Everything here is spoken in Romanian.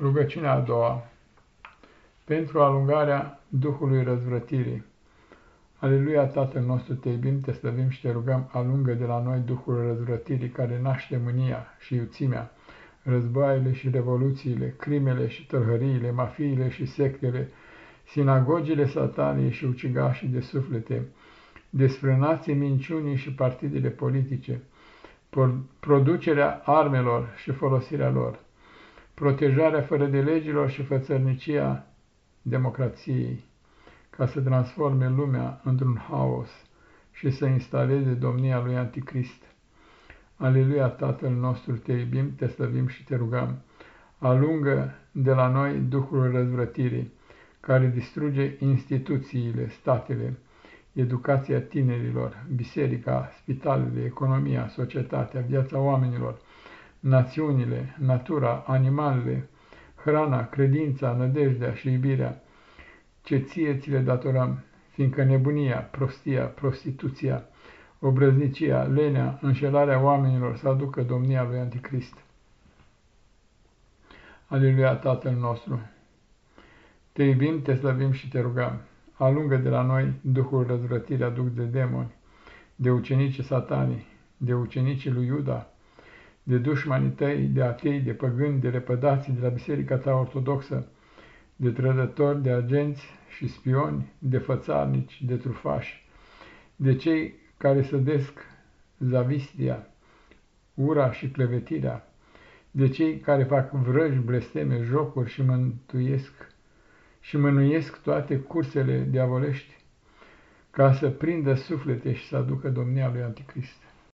Rugăciunea a doua Pentru alungarea Duhului răzvrătirii. Aleluia, Tatăl nostru, te iubim, te slăvim și te rugăm, alungă de la noi Duhul răzvrătirii care naște mânia și iuțimea, războaiele și revoluțiile, crimele și tălhăriile, mafiile și sectele, sinagogile sataniei și ucigașii de suflete, desfrânații minciunii și partidele politice, producerea armelor și folosirea lor, protejarea fără de legilor și fățărnicia democrației, ca să transforme lumea într-un haos și să instaleze domnia lui Anticrist. Aleluia, Tatăl nostru, te iubim, te slăvim și te rugăm. Alungă de la noi Duhul răzvrătirii, care distruge instituțiile, statele, educația tinerilor, biserica, spitalele, economia, societatea, viața oamenilor, națiunile, natura, animalele, hrana, credința, nădejdea și iubirea, ce ție ți le datorăm, fiindcă nebunia, prostia, prostituția, obrăznicia, lenea, înșelarea oamenilor să aducă domnia lui Anticrist. Aleluia, Tatăl nostru! Te iubim, te slăvim și te rugăm. Alungă de la noi Duhul răzvrătirii aduc de demoni, de ucenicii satanii, de ucenicii lui Iuda, de dușmanii tăi, de atei, de păgâni, de repădații de la biserica ta ortodoxă, de trădători, de agenți și spioni, de fățarnici, de trufași, de cei care sădesc zavistia, ura și clevetirea, de cei care fac vrăji, blesteme, jocuri și mântuiesc și mânuiesc toate cursele diavolești, ca să prindă suflete și să aducă domnia lui Anticrist.